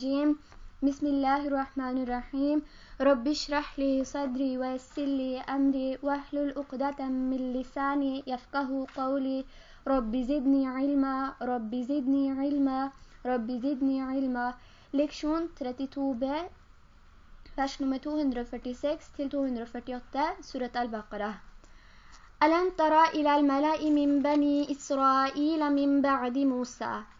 الرجيم. بسم الله الرحمن الرحيم. رب اشرح لي صدري ويسر لي أمري واحلل عقدة من لساني يفقه قولي. رب زدني علما. رب زدني علما. رب زدني علما. Leksjon 32b, vers nummer 246 til 248, surat al-Baqarah. ألم ترى إلى الملأ من بني إسرائيل من بعد موسى؟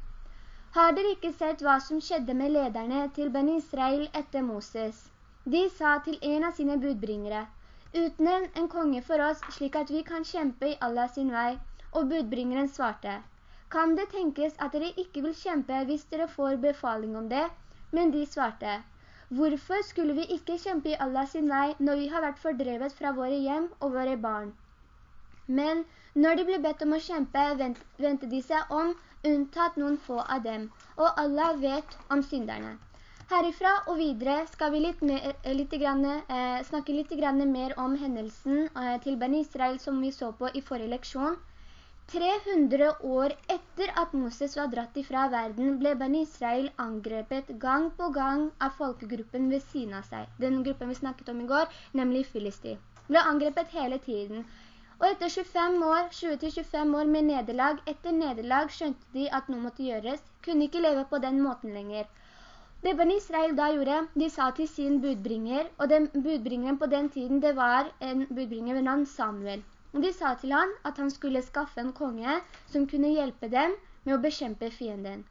Har dere ikke sett hva som skjedde med lederne til Ben Israel etter Moses? De sa til en av sine budbringere, «Utnevn en konge for oss, slik at vi kan kjempe i Allah sin vei.» Og budbringeren svarte, «Kan det tenkes at dere ikke vil kjempe hvis dere får befaling om det?» Men de svarte, «Hvorfor skulle vi ikke kjempe i Allah sin vei når vi har vært fordrevet fra våre hjem og våre barn?» Men når de ble bedt om å kjempe, ventet de seg om unntatt noen få av dem, og Allah vet om synderne. Herifra og videre skal vi litt mer, eh, litt grann, eh, snakke litt mer om hendelsen eh, til Ben Israel som vi så på i forrige leksjon. 300 år etter at Moses var dratt ifra verden, ble Ben Israel angrepet gang på gang av folkegruppen ved siden av seg. Den gruppen vi snakket om i går, nemlig Filisti. Ble angrepet hele tiden. Og etter 25 år, 20-25 år med nederlag, etter nederlag skjønte de at noe måtte gjøres, kunne ikke leve på den måten lenger. Det Ben Israel da gjorde, de sa til sin budbringer, og den budbringeren på den tiden, det var en budbringer ved navn Samuel. Og de sa til han at han skulle skaffe en konge som kunne hjelpe dem med å bekjempe fienden.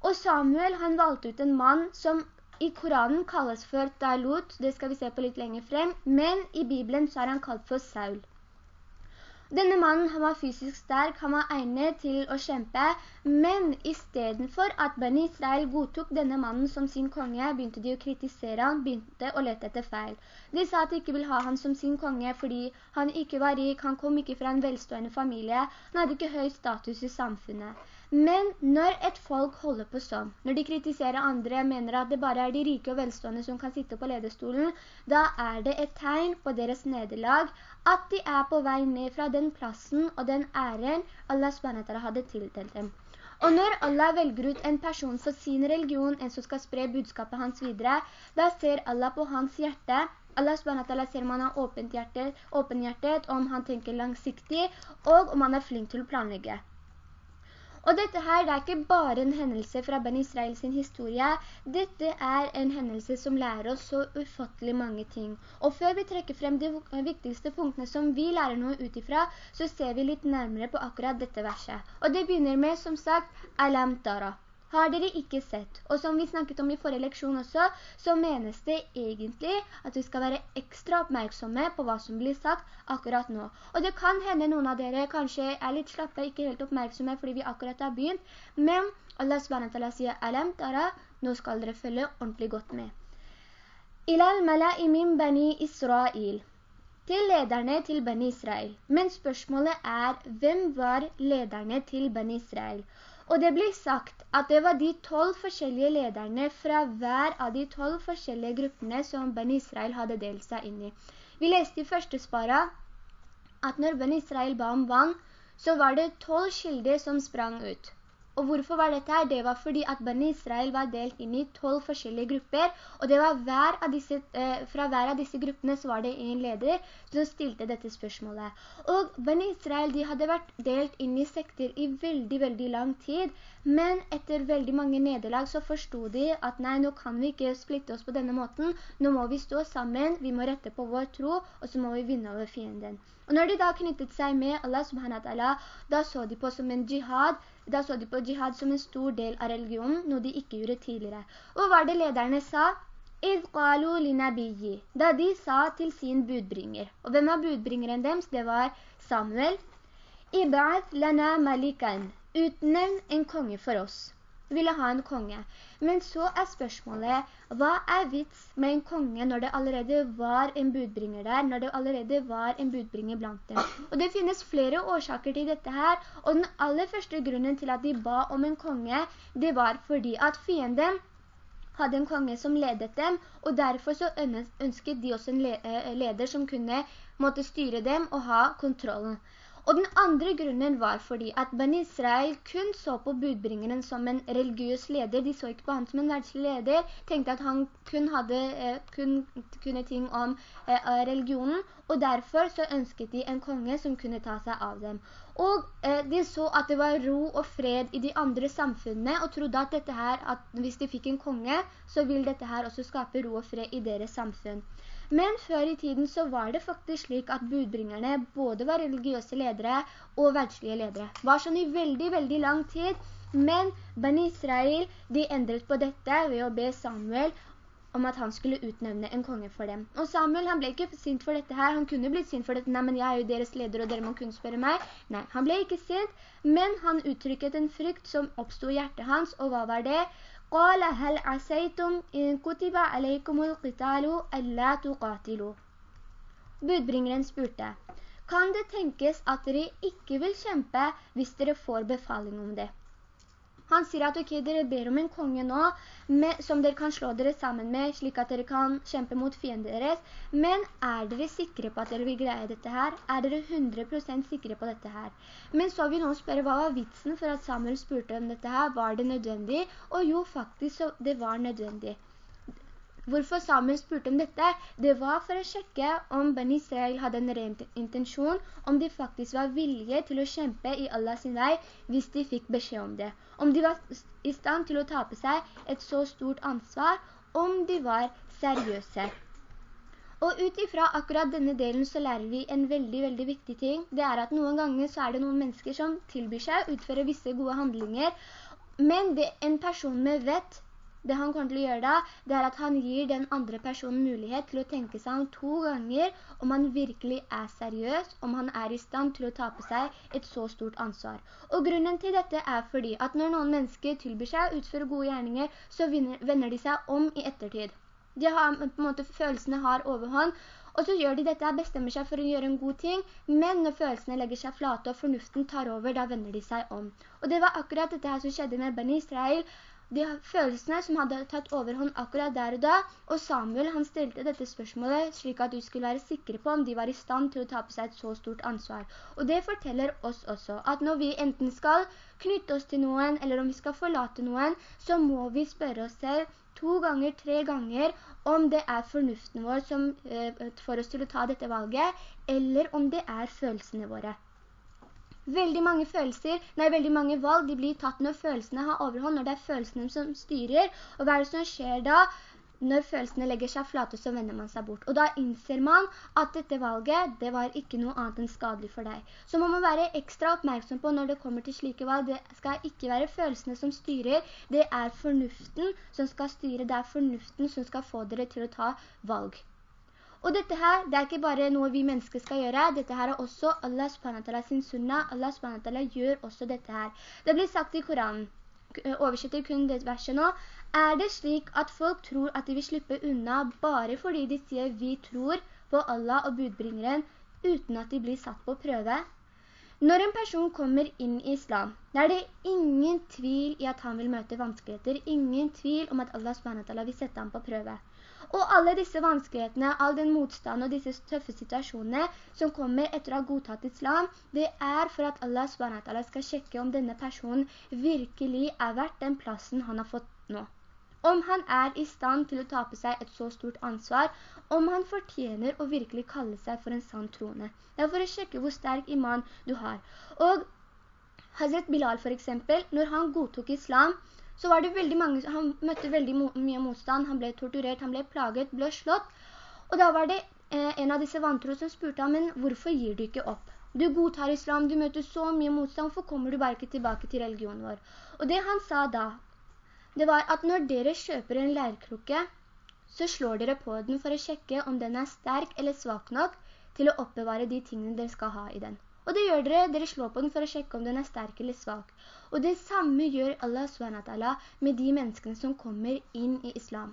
Og Samuel, han valgte ut en mann som i Koranen kalles for Dalut, det skal vi se på litt lenger frem, men i Bibelen så er han kalt for Saul. Denne mannen han var fysisk sterk, han var egnet til å kjempe, men i stedet for at Ben Israel godtok denne mannen som sin konge, begynte de å kritisere han, begynte å lete etter feil. De sa at de ikke ville ha han som sin konge fordi han ikke var rik, han kom ikke fra en velstående familie, han hadde ikke høy status i samfunnet. Men når et folk holder på sånn, når de kritiserer andre, mener at det bare er de rike og velstående som kan sitte på ledestolen, da er det et tegn på deres nederlag at de er på vei ned fra den plassen og den æren Allah SWT hadde tildelt dem. Og når Allah velger ut en person for sin religion, en som skal spre budskapet hans videre, da ser Allah på hans hjerte Allah SWT ser om han har åpent hjertet, åpen hjertet, om han tenker langsiktig, og om han er flink til å planlegge. Og dette her, det er ikke bare en hendelse fra Ben Israel sin historie. Dette er en hendelse som lærer oss så ufattelig mange ting. Og før vi trekker frem de viktigste punktene som vi lærer noe utifra, så ser vi litt nærmere på akkurat dette verset. Og det begynner med, som sagt, Alam Tara har dere ikke sett. Og som vi snakket om i forrige leksjon også, så menes det egentlig at vi skal være ekstra oppmerksomme på hva som blir sagt akkurat nå. Og det kan hende noen av dere kanskje er litt slappe, ikke helt oppmerksomme fordi vi akkurat har begynt, men Allah SWT sier, Alam tara, nå skal dere følge ordentlig godt med. Ilal mala'i min bani Israel til lederne til Bani Israel. Men spørsmålet er, hvem var lederne til Bani Israel? Og det blir sagt at det var de tolv forskjellige lederne fra hver av de tolv forskjellige gruppene som Ben Israel hadde delt seg inn i. Vi leste i første spara at når Ben Israel ba om vann, så var det tolv kilder som sprang ut. Og hvorfor var dette her? Det var fordi at Bani Israel var delt inn i tolv forskjellige grupper, og hver disse, eh, fra hver av disse gruppene så var det en leder som stilte dette spørsmålet. Og Bani Israel de hadde vært delt inn i sekter i veldig, veldig lang tid, men etter veldig mange nederlag så forstod de at nei, nå kan vi ikke splitte oss på denne måten, nå må vi stå sammen, vi må rette på vår tro, og så må vi vinne over fienden. Og når de da knyttet seg med Allah subhanahu wa ta'ala, da så de på som en jihad, da så de på jihad som en stor del av religionen, noe de ikke gjorde tidligere. Og hva var det lederne sa? Da de sa til sin budbringer. Og hvem var budbringeren deres? Det var Samuel. Ibad lana malikan. Utnevn en konge for oss. ville ha en konge. Men så er spørsmålet, hva er vits med en konge når det allerede var en budbringer der, når det allerede var en budbringer blant dem? Og det finnes flere årsaker til dette her, og den aller første grunnen til at de ba om en konge, det var fordi at fienden hadde en konge som ledet dem, og derfor så ønsket de også en eh, leder som kunne måtte styre dem og ha kontrollen. Og den andre grunnen var fordi at Ben Israel kun så på budbringeren som en religiøs leder. De så ikke på han som en verdslig leder, tenkte at han kun hadde eh, kun, kunne ting om eh, religionen, og derfor så ønsket de en konge som kunne ta seg av dem. Og eh, de så at det var ro og fred i de andre samfunnene, og trodde at her, at hvis de fikk en konge, så vil dette her også skape ro og fred i deres samfunn. Men før i tiden så var det faktisk slik at budbringerne både var religiøse ledere og verdslige ledere. Var sånn i veldig, veldig lang tid. Men Ben Israel, de endret på dette ved å be Samuel om at han skulle utnevne en konge for dem. Og Samuel, han ble ikke sint for dette her. Han kunne blitt sint for dette. Nei, men jeg er jo deres leder, og dere må kunne spørre meg. Nei, han ble ikke sint, men han uttrykket en frykt som oppstod i hjertet hans, og hva var det? قال هل عسيتم إن كتب عليكم القتال ألا تقاتلوا Budbringeren spurte, kan det tenkes at dere ikke vil kjempe hvis dere får befaling om det? Han sier at ok, dere ber om en konge nå, med, som dere kan slå dere sammen med, slik at dere kan kjempe mot fiender deres. Men er dere sikre på at dere vil greie dette her? Er dere 100% sikre på dette her? Men så vil noen spørre, hva var vitsen for at Samuel spurte om dette her? Var det nødvendig? Og jo, faktisk, det var nødvendig. Hvorfor Samuel spurte om dette, det var for å sjekke om Ben Israel hadde en ren intensjon, om de faktisk var villige til å kjempe i Allahs vei hvis de fikk beskjed om det. Om de var i stand til å ta på seg et så stort ansvar, om de var seriøse. Og utifra akkurat denne delen så lærer vi en veldig, veldig viktig ting. Det er at noen ganger så er det noen mennesker som tilbyr seg å utføre visse gode handlinger, men det en person med vett det han kommer til å gjøre da, det er at han gir den andre personen mulighet til å tenke seg om to ganger om han virkelig er seriøs, om han er i stand til å ta på seg et så stort ansvar. Og grunnen til dette er fordi at når noen mennesker tilbyr seg å utføre gode gjerninger, så vender de seg om i ettertid. De har, på en måte, følelsene har overhånd, og så gjør de dette, bestemmer seg for å gjøre en god ting, men når følelsene legger seg flate og fornuften tar over, da vender de seg om. Og det var akkurat dette her som skjedde med Ben Israel, de følelsene som hadde tatt overhånd akkurat der og da, og Samuel han stilte dette spørsmålet slik at du skulle være sikre på om de var i stand til å ta på seg et så stort ansvar. Og det forteller oss også at når vi enten skal knytte oss til noen, eller om vi skal forlate noen, så må vi spørre oss selv to ganger, tre ganger, om det er fornuften vår som eh, får oss til å ta dette valget, eller om det er følelsene våre. Veldig mange følelser, nei, veldig mange valg, de blir tatt når følelsene har overhånd, når det er følelsene som styrer. Og hva er det som skjer da? Når følelsene legger seg flate, så vender man seg bort. Og da innser man at dette valget, det var ikke noe annet enn skadelig for deg. Så man må være ekstra oppmerksom på når det kommer til slike valg. Det skal ikke være følelsene som styrer, det er fornuften som skal styre, det er fornuften som skal få dere til å ta valg. Og dette her, det er ikke bare noe vi mennesker skal gjøre, dette her er også Allah subhanahu sin sunnah, Allah subhanahu gjør også dette her. Det blir sagt i Koranen, oversetter kun det verset nå, er det slik at folk tror at de vil slippe unna bare fordi de sier vi tror på Allah og budbringeren, uten at de blir satt på prøve? Når en person kommer inn i islam, er det ingen tvil i at han vil møte vanskeligheter, ingen tvil om at Allah subhanahu vil sette ham på prøve. Og alle disse vanskelighetene, all den motstand og disse tøffe situasjonene som kommer etter å ha godtatt islam, det er for at Allah SWT skal sjekke om denne personen virkelig er verdt den plassen han har fått nå. Om han er i stand til å ta på seg et så stort ansvar, om han fortjener å virkelig kalle seg for en sann troende. Det er for å sjekke hvor sterk iman du har. Og Hazret Bilal for eksempel, når han godtok islam, så var det veldig mange, han møtte veldig mye motstand, han ble torturert, han ble plaget, ble slått, og da var det eh, en av disse vantro som spurte ham, men hvorfor gir du ikke opp? Du godtar islam, du møter så mye motstand, hvorfor kommer du bare ikke tilbake til religionen vår? Og det han sa da, det var at når dere kjøper en lærklokke, så slår dere på den for å sjekke om den er sterk eller svak nok til å oppbevare de tingene dere skal ha i den. Og det gjør dere, dere slår på den for å sjekke om den er sterk eller svak. Og det samme gjør Allah SWT med de menneskene som kommer inn i islam.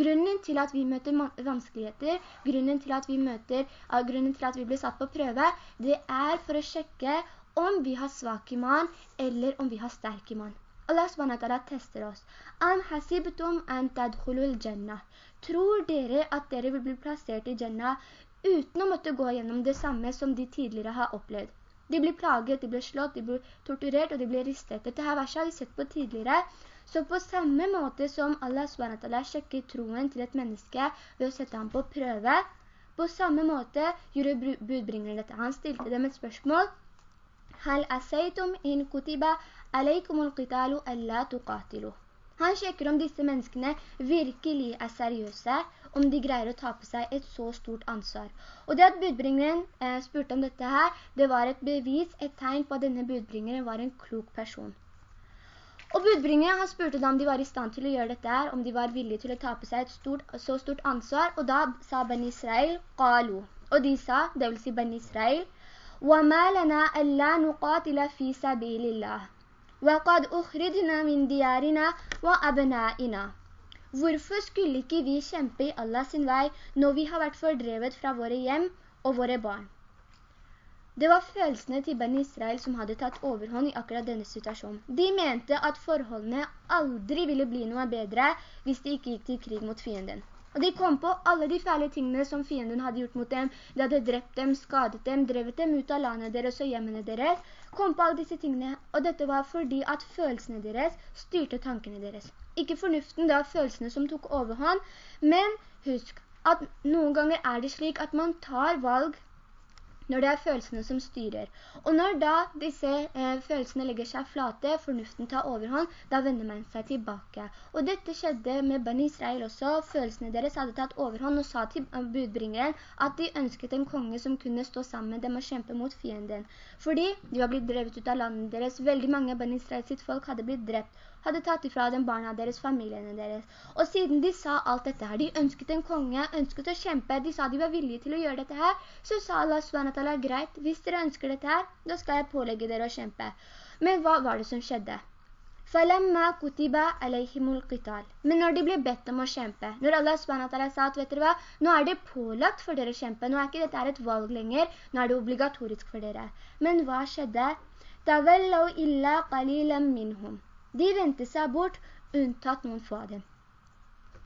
Grunnen til at vi møter vanskeligheter, grunnen til at vi møter, grunnen til at vi blir satt på prøve, det er for å sjekke om vi har svak iman, eller om vi har sterk iman. Allah SWT tester oss. Am hasibtum an tadkhulul jannah. Tror dere at dere vil bli plassert i Jannah uten å måtte gå gjennom det samme som de tidligere har opplevd? De blir plaget, de blir slått, de blir torturert, og de blir ristet. Dette her verset har vi sett på tidligere. Så på samme måte som Allah SWT sjekker troen til et menneske ved å sette ham på prøve, på samme måte gjorde budbringeren dette. Han stilte dem et spørsmål. Hal aseitum in kutiba alaikumul qitalu alla tuqatilu. Han sjekker om disse menneskene virkelig er seriøse, om de greier å ta på seg et så stort ansvar. Og det at budbringeren eh, spurte om dette her, det var et bevis, et tegn på at denne budbringeren var en klok person. Og budbringeren han spurte da om de var i stand til å gjøre dette her, om de var villige til å ta på seg et stort, så stort ansvar, og da sa Ben Israel, «Qalu». Og de sa, det vil si Ben Israel, «Wa ma lana alla nuqatila fi sabilillah». وقد أخرجنا من ديارنا وأبنائنا Hvorfor skulle ikke vi kjempe i Allah sin vei når vi har vært fordrevet fra våre hjem og våre barn? Det var følelsene til Ben Israel som hadde tatt overhånd i akkurat denne situasjonen. De mente at forholdene aldri ville bli noe bedre hvis de ikke gikk til krig mot fienden. Og de kom på alle de fæle tingene som fienden hadde gjort mot dem. De hadde drept dem, skadet dem, drevet dem ut av landet deres og hjemmene deres. Kom på alle disse tingene. Og dette var fordi at følelsene deres styrte tankene deres. Ikke fornuften, det var følelsene som tok overhånd. Men husk at noen ganger er det slik at man tar valg når det er følelsene som styrer. Og når da disse eh, følelsene legger seg flate, fornuften tar overhånd, da vender man seg tilbake. Og dette skjedde med Bani Israel også. Følelsene deres hadde tatt overhånd og sa til budbringeren at de ønsket en konge som kunne stå sammen med dem og kjempe mot fienden. Fordi de var blitt drevet ut av landet deres. Veldig mange av Bani Israels sitt folk hadde blitt drept hadde tatt ifra dem barna deres, familiene deres. Og siden de sa alt dette her, de ønsket en konge, ønsket å kjempe, de sa de var villige til å gjøre dette her, så sa Allah SWT, greit, hvis dere ønsker dette her, da skal jeg pålegge dere å kjempe. Men hva var det som skjedde? Men når de ble bedt om å kjempe, når Allah SWT sa at, vet dere hva, nå er det pålagt for dere å kjempe, nå er ikke dette et valg lenger, nå er det obligatorisk for dere. Men hva skjedde? De vendte seg bort, unntatt noen få av dem.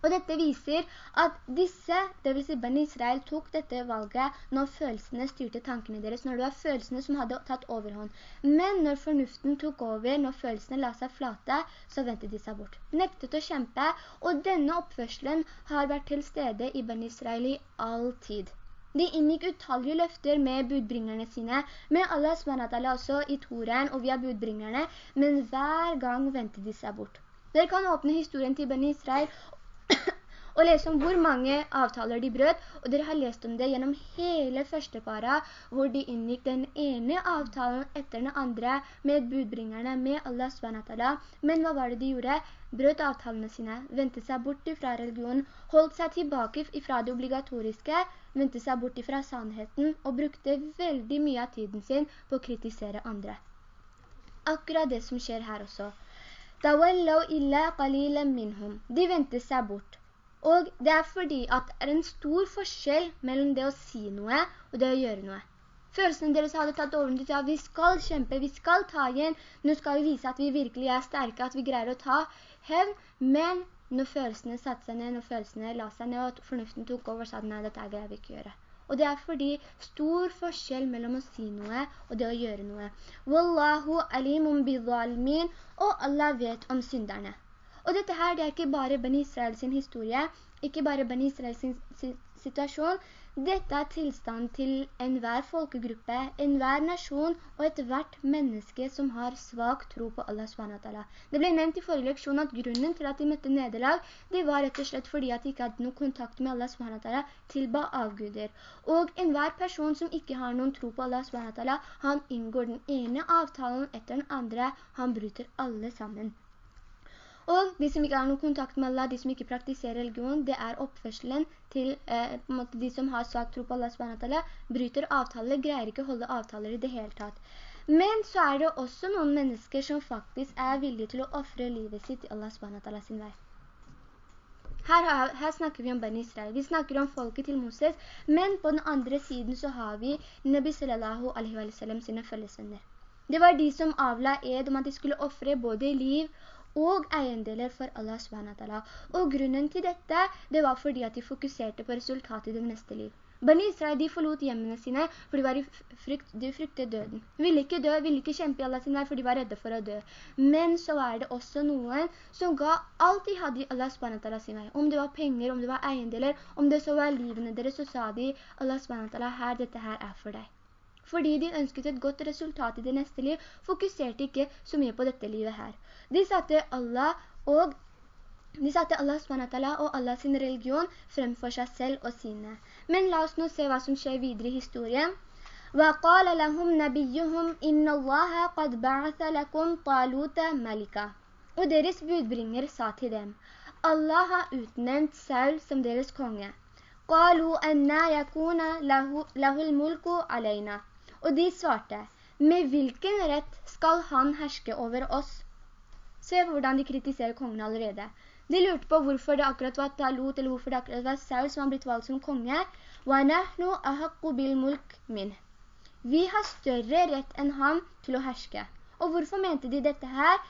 Og dette viser at disse, det vil si Ben Israel, tok dette valget når følelsene styrte tankene deres, når det var følelsene som hadde tatt overhånd. Men når fornuften tok over, når følelsene la seg flate, så ventet de seg bort. Nektet å kjempe, og denne oppførselen har vært til stede i Ben Israel i all tid. De inngikk utallige løfter med budbringerne sine, med Allah SWT også i Toren og via budbringerne, men hver gang ventet de seg bort. Dere kan åpne historien til Ben Israel og lese om hvor mange avtaler de brøt, og dere har lest om det gjennom hele første para, hvor de inngikk den ene avtalen etter den andre med budbringerne, med Allah SWT. Men hva var det de gjorde? Brøt avtalene sine, ventet seg bort fra religionen, holdt seg tilbake fra det obligatoriske, ventet seg bort fra sannheten og brukte veldig mye av tiden sin på å kritisere andre. Akkurat det som skjer her også. De vendte seg bort. Og det er fordi at det er en stor forskjell mellom det å si noe og det å gjøre noe. Følelsene deres hadde tatt over til at vi skal kjempe, vi skal ta igjen, nå skal vi vise at vi virkelig er sterke, at vi greier å ta hevn, men når følelsene satte seg ned, når følelsene la seg ned, og fornuften tok over, sa nei, dette greier vi ikke gjøre. Og det er fordi stor forskjell mellom å si noe og det å gjøre noe. Wallahu alimun bidhalmin, og Allah vet om synderne. Og dette her, det er ikke bare Ben Israels historie, ikke bare Ben Israels situasjon, dette er tilstand til enhver folkegruppe, enhver nasjon og et hvert menneske som har svak tro på Allah SWT. Det ble nevnt i forrige leksjon at grunnen til at de møtte nederlag, det var rett og slett fordi at de ikke hadde noen kontakt med Allah SWT, tilba avguder. Og enhver person som ikke har noen tro på Allah SWT, han inngår den ene avtalen etter den andre, han bryter alle sammen. Og de som ikke har noen kontakt med Allah, de som ikke praktiserer religion, det er oppførselen til eh, de som har svagt tro på Allah bryter avtaler, greier ikke å holde avtaler i det hele tatt. Men så er det også noen mennesker som faktisk er villige til å offre livet sitt i Allah sin vei. Her, her, snakker vi om Ben Israel. Vi snakker om folket til Moses, men på den andre siden så har vi Nabi sallallahu alaihi wa sallam sine følgesvenner. Det var de som avla ed om at de skulle offre både liv og eiendeler for Allah SWT. Og grunnen til dette, det var fordi at de fokuserte på resultatet i det neste liv. Bani Israel, de forlot hjemmene sine, for de, var i frykt, de fryktet døden. Ville ikke dø, ville ikke kjempe i Allah sin vei, for de var redde for å dø. Men så er det også noen som ga alt de hadde i Allah SWT sin vei. Om det var penger, om det var eiendeler, om det så var livene deres, så sa de, Allah SWT, her, dette her er for deg Fordi de ønsket et godt resultat i det neste liv, fokuserte ikke så mye på dette livet her. De satte Allah og de satte Allah SWT og Allah sin religion fremfor seg selv og sine. Men la oss nå se hva som skjer videre i historien. وَقَالَ لَهُمْ نَبِيُّهُمْ إِنَّ اللَّهَ قَدْ بَعَثَ لَكُمْ طَالُوتَ مَلِكَ Og deres budbringer sa til dem, Allah har utnevnt Saul som deres konge. قَالُوا أَنَّا يَكُونَ لَهُ الْمُلْكُ عَلَيْنَا og de svarte, med hvilken rett skal han herske over oss? Se hvordan de kritiserer kongen allerede. De lurte på hvorfor det akkurat var Talut, eller hvorfor det akkurat var Saul som har blitt valgt som konge. Vi har større rett enn han til å herske. Og hvorfor mente de dette her?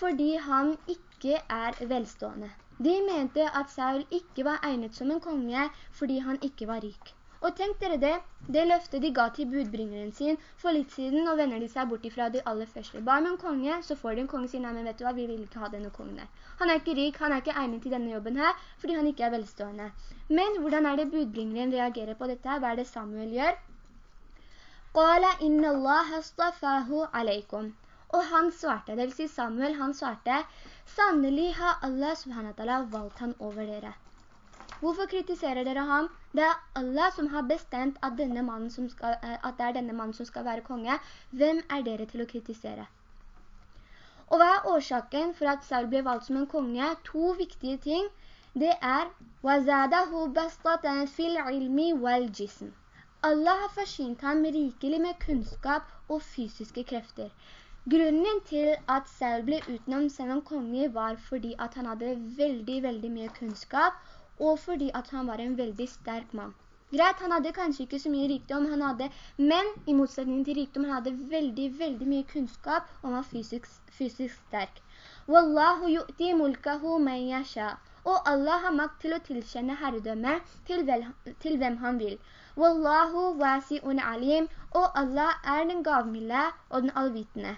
Fordi han ikke er velstående. De mente at Saul ikke var egnet som en konge fordi han ikke var rik. Og tenk dere det, det løftet de ga til budbringeren sin for litt siden, og vender de seg bort ifra de aller første. Bare med en konge, så får de en konge sin, men vet du hva, vi vil ikke ha denne kongen her. Han er ikke rik, han er ikke egnet til denne jobben her, fordi han ikke er velstående. Men hvordan er det budbringeren reagerer på dette? Hva er det Samuel gjør? «Qala inna Allah astafahu alaikum». Og han svarte, det vil si Samuel, han svarte, «Sannelig har Allah subhanahu valgt han over dere». Hvorfor kritiserer dere ham? Det er Allah som har bestemt at, skal, eh, at det er denne mannen som skal være konge. Hvem er dere til å kritisere? Og hva er årsaken for at Saul ble valgt som en konge? To viktige ting. Det er Allah har forsynt ham rikelig med kunnskap og fysiske krefter. Grunnen til at Saul ble utnåmt selv om konge var fordi at han hadde veldig, veldig mye kunnskap og fordi at han var en veldig sterk mann. Greit, han hadde kanskje ikke så mye rikdom, han hadde, men i motsetning til rikdom, han hadde veldig, veldig mye kunnskap, og han var fysisk, fysisk sterk. Wallahu yu'ti mulkahu man yasha. Og Allah har makt til å tilkjenne herredømme til, vel, til hvem han vil. Wallahu wasi'un alim. Og Allah er den gavmilde og den allvitende.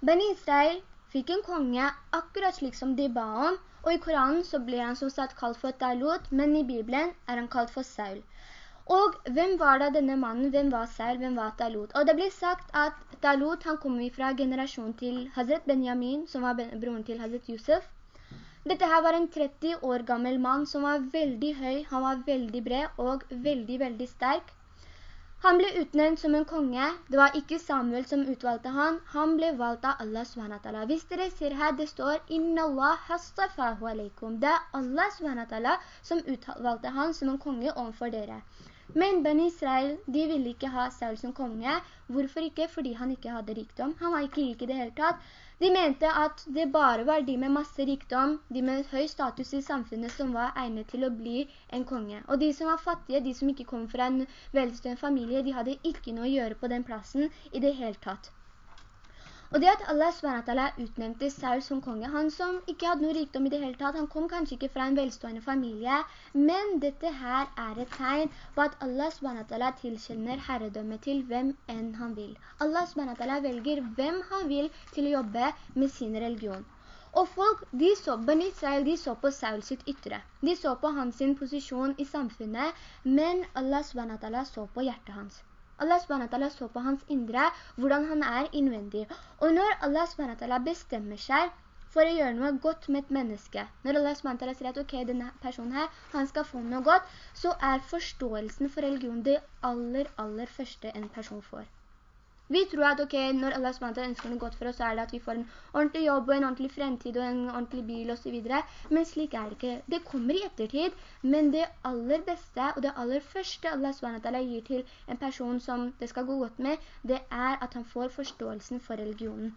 Ben Israel fikk en konge akkurat slik som de ba om, og i Koranen så blir han som sagt kalt for Talut, men i Bibelen er han kalt for Saul. Og hvem var da denne mannen? Hvem var Saul? Hvem var Talut? Og det blir sagt at Talut han kommer fra generasjonen til Hazret Benjamin, som var broren til Hazret Yusuf. Dette her var en 30 år gammel mann som var veldig høy, han var veldig bred og veldig, veldig sterk. Han ble utnevnt som en konge. Det var ikke Samuel som utvalgte han. Han ble valgt av Allah SWT. Hvis dere ser her, det står «Inna Allah hastafahu alaikum». Det er Allah SWT som utvalgte han som en konge overfor dere. Men Ben Israel, de ville ikke ha Saul som konge. Hvorfor ikke? Fordi han ikke hadde rikdom. Han var ikke rik i det hele tatt. De mente at det bare var de med masse rikdom, de med høy status i samfunnet som var egnet til å bli en konge. Og de som var fattige, de som ikke kom fra en velstående familie, de hadde ikke noe å gjøre på den plassen i det hele tatt. Og det at Allah SWT utnevnte Saul som konge, han som ikke hadde noe rikdom i det hele tatt, han kom kanskje ikke fra en velstående familie, men dette her er et tegn på at Allah SWT tilkjenner herredømme til hvem enn han vil. Allah SWT velger hvem han vil til å jobbe med sin religion. Og folk, de så, Ben Israel, de så på Saul sitt ytre. De så på hans posisjon i samfunnet, men Allah SWT så på hjertet hans. Allah SWT så på hans indre, hvordan han er innvendig. Og når Allah SWT bestemmer seg for å gjøre noe godt med et menneske, når Allah SWT sier at ok, denne personen her, han skal få noe godt, så er forståelsen for religion det aller, aller første en person får. Vi tror at ok, når Allah SWT ønsker noe godt for oss, så er det at vi får en ordentlig jobb og en ordentlig fremtid og en ordentlig bil og så videre. Men slik er det ikke. Det kommer i ettertid, men det aller beste og det aller første Allah SWT gir til en person som det skal gå godt med, det er at han får forståelsen for religionen.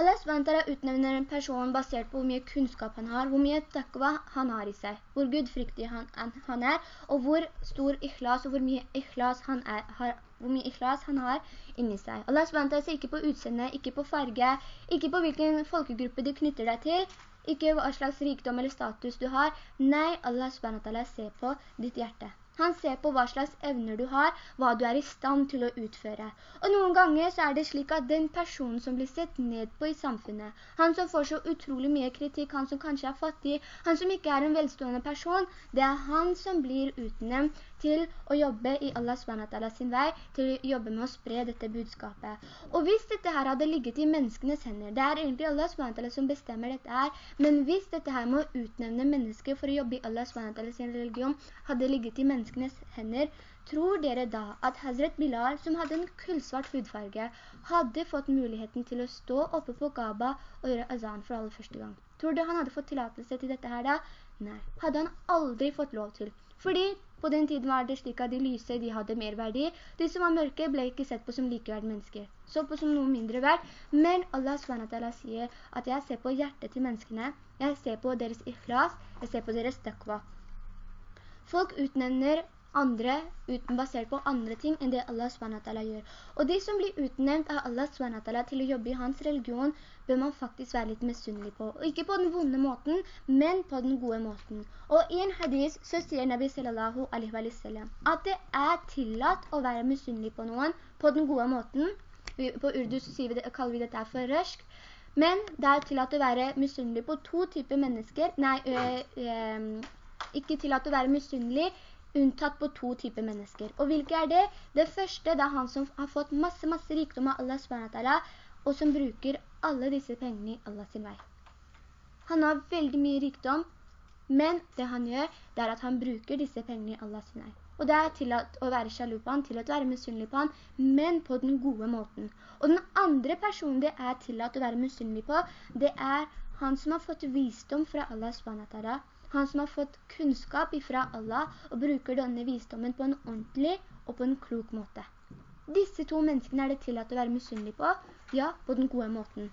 Allah SWT utnevner en person basert på hvor mye kunnskap han har, hvor mye takva han har i seg, hvor gudfryktig han, han er, og hvor stor ikhlas og hvor mye ikhlas han, er, har, hvor mye ikhlas han har inni seg. Allah SWT ser ikke på utseende, ikke på farge, ikke på hvilken folkegruppe du knytter deg til, ikke hva slags rikdom eller status du har. Nei, Allah SWT ser på ditt hjerte. Han ser på hva slags evner du har, hva du er i stand til å utføre. Og noen ganger så er det slik at den personen som blir sett ned på i samfunnet, han som får så utrolig mye kritikk, han som kanskje er fattig, han som ikke er en velstående person, det er han som blir utnevnt til å jobbe i Allah SWT sin vei, til å jobbe med å spre dette budskapet. Og hvis dette her hadde ligget i menneskenes hender, det er egentlig Allah SWT som bestemmer dette her, men hvis dette her med å utnevne mennesker for å jobbe i Allah SWT sin religion, hadde ligget i menneskenes hender, Tror dere da at Hazret Bilal, som hadde en kullsvart hudfarge, hadde fått muligheten til å stå oppe på Gaba og gjøre azan for aller første gang? Tror dere han hadde fått tilatelse til dette her da? Nei, hadde han aldri fått lov til. Fordi på den tiden var det slik at de lyse, de hadde mer verdi. De som var mørke ble ikke sett på som likeverd mennesker. Så på som noe mindre verd. Men Allah SWT sier at jeg ser på hjertet til menneskene. Jeg ser på deres ikhlas. Jeg ser på deres takva. Folk utnevner andre uten basert på andre ting enn det Allah SWT gjør. Og de som blir utnevnt av Allah SWT til å jobbe i hans religion, bør man faktisk være litt misunnelig på. Og ikke på den vonde måten, men på den gode måten. Og i en hadis så sier Nabi sallallahu alaihi wa sallam at det er tillatt å være misunnelig på noen på den gode måten. På urdu så vi det, kaller vi dette for røsk. Men det er tillatt å være misunnelig på to typer mennesker. Nei, øh, øh, ikke tillatt å være misunnelig unntatt på to typer mennesker. Og hvilke er det? Det første det er han som har fått masse, masse rikdom av Allah SWT, og som bruker alle disse pengene i Allah sin vei. Han har veldig mye rikdom, men det han gjør, det er at han bruker disse pengene i Allah sin vei. Og det er til å være sjalu på han, til å være misunnelig på han, men på den gode måten. Og den andre personen det er til å være misunnelig på, det er han som har fått visdom fra Allah SWT, han som har fått kunnskap ifra Allah og bruker denne visdommen på en ordentlig og på en klok måte. Disse to menneskene er det tillatt å være misunnelig på, ja, på den gode måten.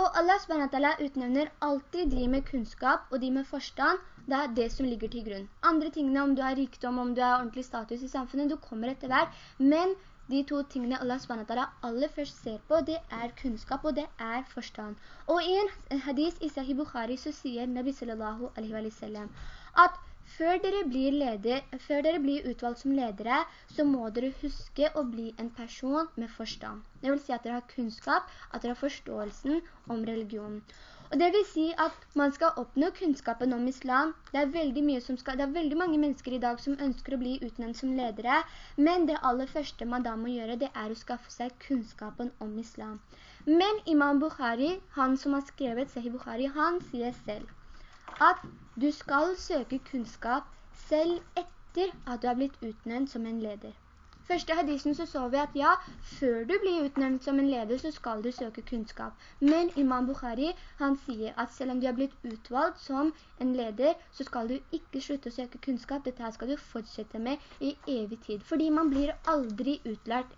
Og Allah SWT utnevner alltid de med kunnskap og de med forstand, det er det som ligger til grunn. Andre tingene, om du har rikdom, om du har ordentlig status i samfunnet, du kommer etter hver, men de to tingene Allah SWT aller først ser på, det er kunnskap og det er forstand. Og i en hadis i Sahih Bukhari så sier Nabi sallallahu alaihi wa sallam at før dere, leder, før dere blir utvalgt som ledere, så må dere huske å bli en person med forstand. Det vil si at dere har kunnskap, at dere har forståelsen om religion. Og det vil si at man skal oppnå kunnskapen om islam. Det er veldig, skal, det er veldig mange mennesker i dag som ønsker å bli utnevnt som ledere, men det aller første man da må gjøre, det er å skaffe seg kunnskapen om islam. Men Imam Bukhari, han som har skrevet Sahih Bukhari, han sier selv at du skal søke kunnskap selv etter at du har blitt utnevnt som en leder første hadisen så så vi at ja, før du blir utnevnt som en leder, så skal du søke kunnskap. Men Imam Bukhari, han sier at selv om du har blitt utvalgt som en leder, så skal du ikke slutte å søke kunnskap. Dette skal du fortsette med i evig tid, fordi man blir aldri utlært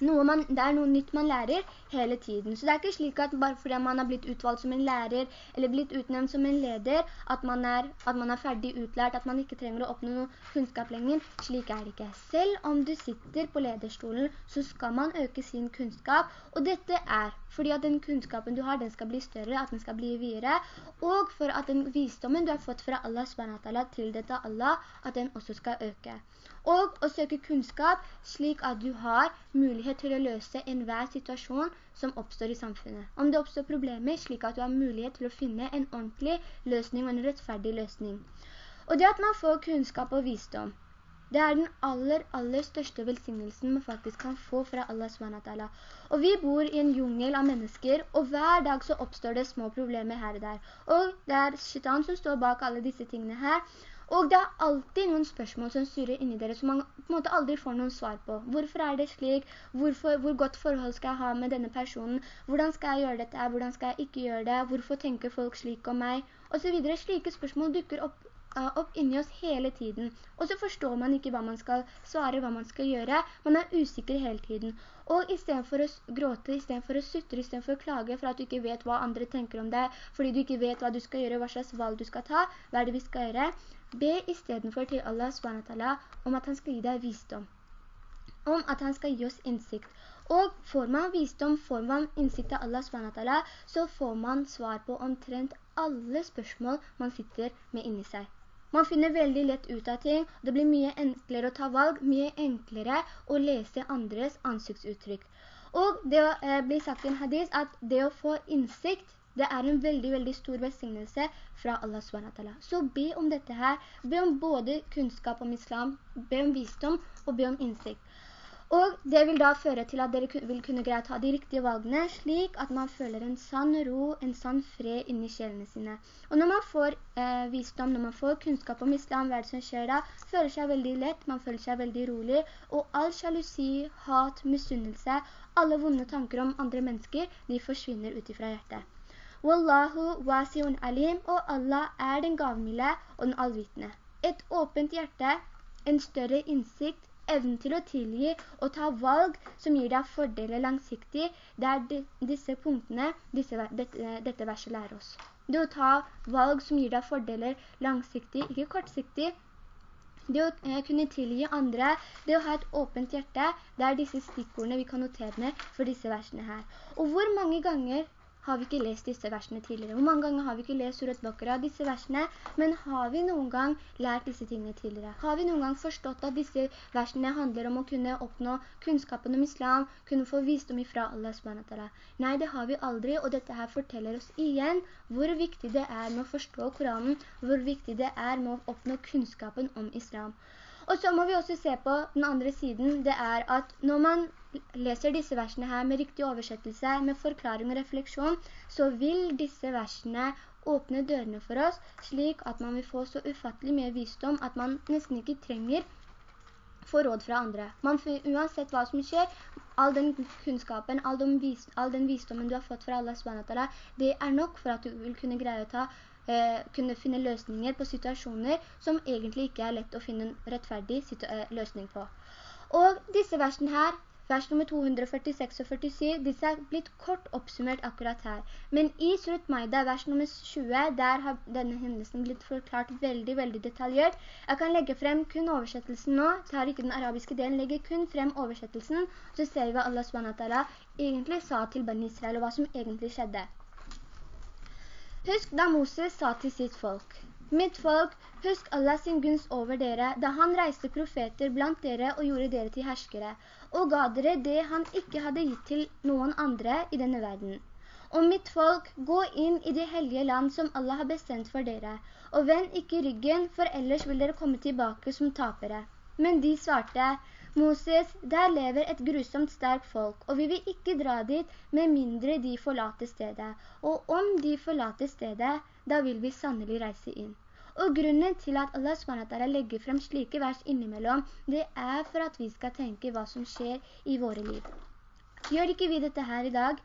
man, det er noe nytt man lærer hele tiden. Så det er ikke slik at bare fordi man har blitt utvalgt som en lærer, eller blitt utnevnt som en leder, at man, er, at man er ferdig utlært, at man ikke trenger å oppnå noe kunnskap lenger. Slik er det ikke. Selv om du sitter på lederstolen, så skal man øke sin kunnskap, og dette er fordi at den kunnskapen du har, den skal bli større, at den skal bli videre, og for at den visdommen du har fått fra Allah til dette Allah, at den også skal øke og å søke kunnskap slik at du har mulighet til å løse enhver situasjon som oppstår i samfunnet. Om det oppstår problemer, slik at du har mulighet til å finne en ordentlig løsning og en rettferdig løsning. Og det at man får kunnskap og visdom, det er den aller, aller største velsignelsen man faktisk kan få fra Allah SWT. Og vi bor i en jungel av mennesker, og hver dag så oppstår det små problemer her og der. Og det er shaitan som står bak alle disse tingene her, Og det er alltid noen spørsmål som styrer inni dere, som man på en måte aldri får noen svar på. Hvorfor er det slik? Hvorfor, hvor godt forhold skal jeg ha med denne personen? Hvordan skal jeg gjøre dette? Hvordan skal jeg ikke gjøre det? Hvorfor tenker folk slik om meg? Og så videre. Slike spørsmål dukker opp opp inni oss hele tiden. Og så forstår man ikke hva man skal svare, hva man skal gjøre. Man er usikker hele tiden. Og i stedet for å gråte, i stedet for å sutre, i stedet for å klage for at du ikke vet hva andre tenker om deg, fordi du ikke vet hva du skal gjøre, hva slags valg du skal ta, hva er det vi skal gjøre? Be i stedet for til Allah SWT om at han skal gi deg visdom. Om at han skal gi oss innsikt. Og får man visdom, får man innsikt av Allah SWT, så får man svar på omtrent alle spørsmål man sitter med inni seg. Man finner veldig lett ut av ting, det blir mye enklere å ta valg, mye enklere å lese andres ansiktsuttrykk. Og det eh, blir sagt i en hadis at det å få innsikt, det er en veldig, veldig stor besignelse fra Allah SWT. Så be om dette her, be om både kunnskap om islam, be om visdom og be om innsikt. Og det vil da føre til at dere vil kunne greie å ta de riktige valgene, slik at man føler en sann ro, en sann fred inni sjelene sine. Og når man får eh, visdom, når man får kunnskap om islam, hva det som skjer da, føler seg veldig lett, man føler seg veldig rolig, og all sjalusi, hat, misunnelse, alle vonde tanker om andre mennesker, de forsvinner ut fra hjertet. Wallahu wasi'un alim, og Allah er den gavmille og den allvitende. Et åpent hjerte, en større innsikt, evnen til å tilgi og ta valg som gir deg fordeler langsiktig, det er disse punktene disse, dette, dette verset lærer oss. Det å ta valg som gir deg fordeler langsiktig, ikke kortsiktig, det å eh, kunne tilgi andre, det å ha et åpent hjerte, det er disse stikkordene vi kan notere med for disse versene her. Og hvor mange ganger har vi ikke lest disse versene tidligere. Hvor mange ganger har vi ikke lest Surat Bakra, disse versene, men har vi noen gang lært disse tingene tidligere? Har vi noen gang forstått at disse versene handler om å kunne oppnå kunnskapen om islam, kunne få visdom ifra Allah SWT? Nei, det har vi aldri, og dette her forteller oss igjen hvor viktig det er med å forstå Koranen, hvor viktig det er med å oppnå kunnskapen om islam. Og så må vi også se på den andre siden, det er at når man leser disse versene her med riktig oversettelse, med forklaring og refleksjon, så vil disse versene åpne dørene for oss, slik at man vil få så ufattelig mye visdom at man nesten ikke trenger få råd fra andre. Man, uansett hva som skjer, all den kunnskapen, all den, visdommen du har fått fra Allah SWT, det er nok for at du vil kunne greie å ta kunne finne løsninger på situasjoner som egentlig ikke er lett å finne en rettferdig eh, løsning på. Og disse versene her, vers nummer 246 og 47, disse er blitt kort oppsummert akkurat her. Men i Surat Maida, vers nummer 20, der har denne hendelsen blitt forklart veldig, veldig detaljert. Jeg kan legge frem kun oversettelsen nå, tar ikke den arabiske delen, legger kun frem oversettelsen, så ser vi hva Allah SWT egentlig sa til Ben Israel, og hva som egentlig skjedde. Husk da Moses sa til sitt folk, Mitt folk, husk Allah sin gunst over dere, da han reiste profeter blant dere og gjorde dere til herskere, og ga dere det han ikke hadde gitt til noen andre i denne verden. Og mitt folk, gå inn i det hellige land som Allah har bestemt for dere, og vend ikke ryggen, for ellers vil dere komme tilbake som tapere. Men de svarte, Moses, der lever et grusomt sterkt folk, og vi vil ikke dra dit med mindre de forlater stedet. Og om de forlater stedet, da vil vi sannelig reise inn. Og grunnen til at Allah SWT legger frem slike vers innimellom, det er for at vi skal tenke hva som skjer i våre liv. Gjør ikke vi dette her i dag?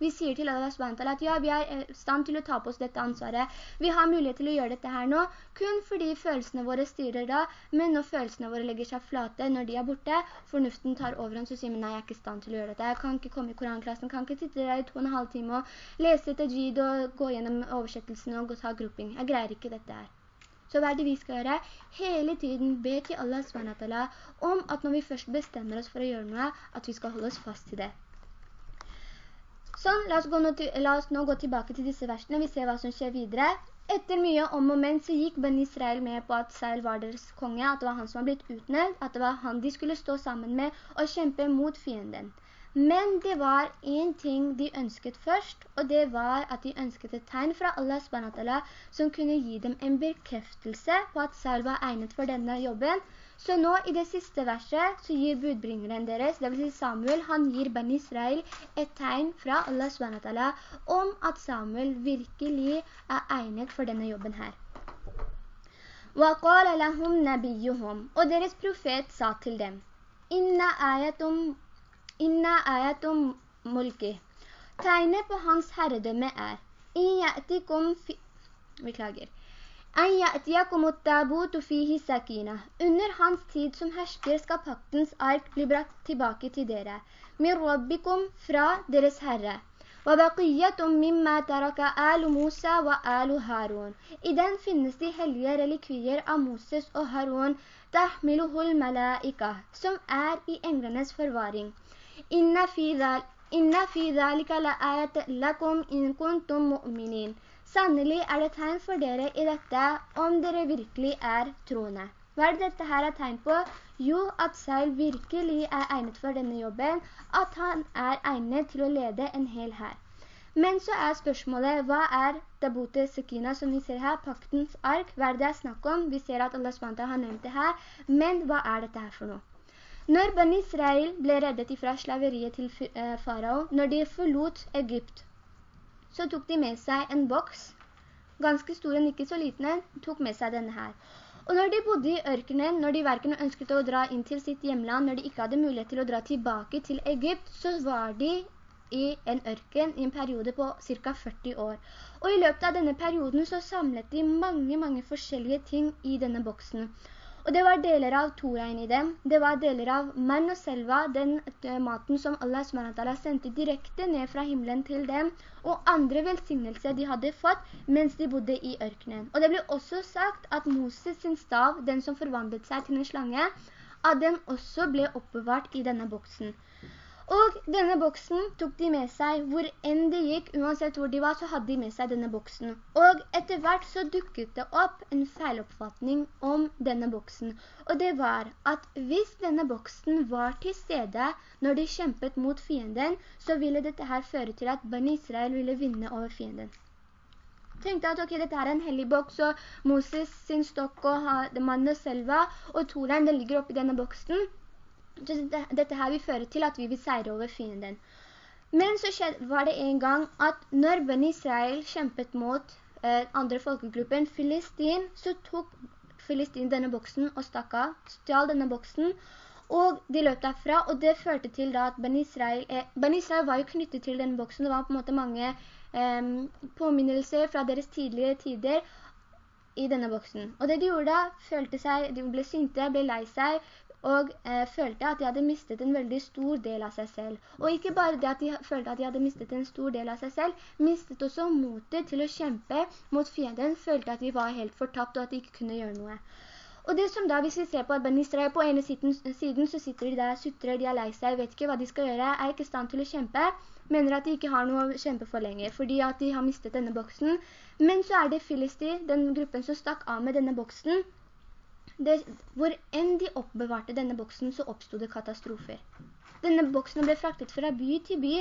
Vi sier til Allah SWT at ja, vi er i eh, stand til å ta på oss dette ansvaret. Vi har mulighet til å gjøre dette her nå, kun fordi følelsene våre styrer da, men når følelsene våre legger seg flate, når de er borte, fornuften tar overhånd, så sier vi nei, jeg er ikke i stand til å gjøre dette. Jeg kan ikke komme i koranklassen, kan ikke sitte der i to og en halv time og lese et tajid og gå gjennom oversettelsen og ta grupping. Jeg greier ikke dette her. Så hva er det vi skal gjøre? Hele tiden be til Allah SWT om at når vi først bestemmer oss for å gjøre noe, at vi skal holde oss fast til det. Sånn, la oss, til, la oss, nå gå tilbake til disse versene. Vi ser hva som skjer videre. Etter mye om og men så gikk Ben Israel med på at Saul var deres konge, at det var han som var blitt utnevnt, at det var han de skulle stå sammen med og kjempe mot fienden. Men det var en ting de ønsket først, og det var at de ønsket et tegn fra Allah SWT som kunne gi dem en bekreftelse på at Saul var egnet for denne jobben, så nå i det siste verset så gir budbringeren deres, det vil si Samuel, han gir Ben Israel et tegn fra Allah SWT om at Samuel virkelig er egnet for denne jobben her. Og deres profet sa til dem, «Inna ayatum, mulki». Tegnet på hans herredømme er, «Iyatikum fi...» vi klager.» «En ya'tiakum uttabutu fihi sakina». Under hans tid som hersker skal paktens ark bli brakt tilbake til dere. «Min rabbikum» fra deres herre. وَبَقِيَّةٌ مِمَّا تَرَكَ آلُ مُوسَى وَآلُ هَارُونَ I den finnes de hellige relikvier av Moses og Harun, تَحْمِلُهُ الْمَلَائِكَ, som er i englenes forvaring. «Inna fi ذَلِكَ لَآيَةً لَكُمْ إِن كُنْتُمْ مُؤْمِنِينَ Sannelig er det tegn for dere i dette, om dere virkelig er troende. Hva er det dette her er tegn på? Jo, at Saul virkelig er egnet for denne jobben, at han er egnet til å lede en hel her. Men så er spørsmålet, hva er Dabote Sekina som vi ser her, paktens ark? Hva er det det er snakk om? Vi ser at Allah SWT har nevnt det her, men hva er dette her for noe? Når Ben Israel ble reddet fra slaveriet til eh, farao, når de forlot Egypt, så tok de med seg en boks, ganske stor og ikke så liten, en, tok med seg denne her. Og når de bodde i ørkenen, når de hverken ønsket å dra inn til sitt hjemland, når de ikke hadde mulighet til å dra tilbake til Egypt, så var de i en ørken i en periode på cirka 40 år. Og i løpet av denne perioden så samlet de mange, mange forskjellige ting i denne boksen. Og det var deler av Toraen i dem, det var deler av mann og selva, den uh, maten som Allah SWT sendte direkte ned fra himmelen til dem, og andre velsignelser de hadde fått mens de bodde i ørkenen. Og det ble også sagt at Moses sin stav, den som forvandlet seg til en slange, at den også ble oppbevart i denne boksen. Og denne boksen tok de med seg hvor enn de gikk, uansett hvor de var, så hadde de med seg denne boksen. Og etter hvert så dukket det opp en feiloppfatning om denne boksen. Og det var at hvis denne boksen var til stede når de kjempet mot fienden, så ville dette her føre til at barn Israel ville vinne over fienden tenkte at ok, dette er en hellig boks, og Moses sin stokk og mannen selva, og Toren, den ligger oppi denne boksen. Dette her vil føre til at vi vil seire over fienden. Men så skjedde, var det en gang at når Ben Israel kjempet mot eh, andre folkegruppen, Filistin, så tok Filistin denne boksen og stakk av, stjal denne boksen, og de løp derfra, og det førte til da at Ben Israel, eh, ben Israel var jo knyttet til denne boksen, det var på en måte mange eh, påminnelser fra deres tidligere tider i denne boksen. Og det de gjorde da, følte seg, de ble sinte, ble lei seg, og eh, følte at de hadde mistet en veldig stor del av seg selv. Og ikke bare det at de følte at de hadde mistet en stor del av seg selv, mistet også motet til å kjempe mot fienden, følte at de var helt fortapt og at de ikke kunne gjøre noe. Og det som da, hvis vi ser på at Ben Israel på ene siden, siden så sitter de der, sutrer, de er lei seg, vet ikke hva de skal gjøre, er ikke i stand til å kjempe, mener at de ikke har noe å kjempe for lenger, fordi at de har mistet denne boksen. Men så er det Filisti, den gruppen som stakk av med denne boksen, det, hvor enn de oppbevarte denne boksen, så oppstod det katastrofer. Denne boksen ble fraktet fra by til by,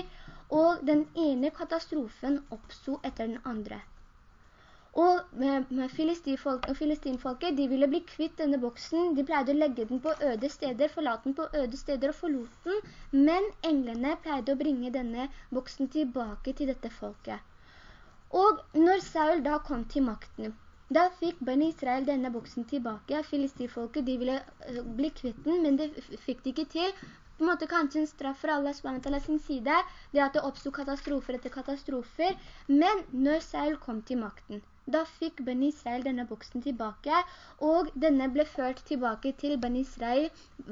og den ene katastrofen oppstod etter den andre. Og med filistinfolket, de ville bli kvitt denne boksen, de pleide å legge den på øde steder, forlate den på øde steder og forlot den, men englene pleide å bringe denne boksen tilbake til dette folket. Og når Saul da kom til makten, da fikk Ben Israel denne boksen tilbake. Filistifolket de ville eh, bli kvitten, men det fikk de ikke til. På en måte kanskje en straff for Allah SWT sin side, det at det oppstod katastrofer etter katastrofer. Men når Saul kom til makten, da fikk Ben Israel denne boksen tilbake, og denne ble ført tilbake til Ben Israel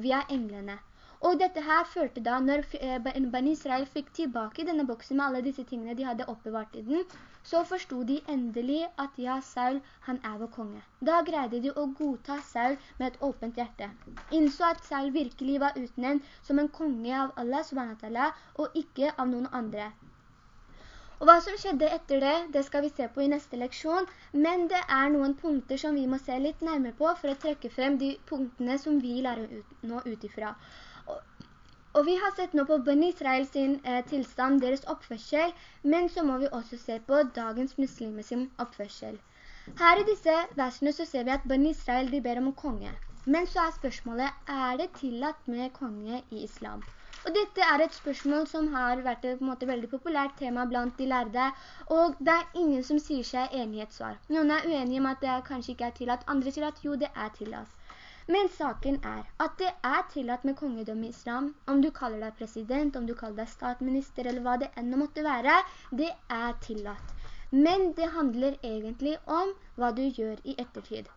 via englene. Og dette her førte da, når Bani Ben Israel fikk tilbake denne boksen med alle disse tingene de hadde oppbevart i den, så forstod de endelig at ja, Saul, han er vår konge. Da greide de å godta Saul med et åpent hjerte. Innså at Saul virkelig var utnevnt som en konge av Allah subhanahu og ikke av noen andre. Og hva som skjedde etter det, det skal vi se på i neste leksjon, men det er noen punkter som vi må se litt nærmere på for å trekke frem de punktene som vi lærer ut, nå utifra. Og vi har sett nå på Ben Israel sin eh, tilstand, deres oppførsel, men så må vi også se på dagens muslimer sin oppførsel. Her i disse versene så ser vi at Ben Israel de ber om konge. Men så er spørsmålet, er det tillatt med konge i islam? Og dette er et spørsmål som har vært et måte, veldig populært tema blant de lærde, og det er ingen som sier seg enighetssvar. Noen er uenige om at det kanskje ikke er tillatt, andre sier at jo, det er tillatt. Men saken er at det er tillatt med kongedom i islam, om du kaller deg president, om du kaller deg statsminister, eller hva det enn måtte være, det er tillatt. Men det handler egentlig om hva du gjør i ettertid.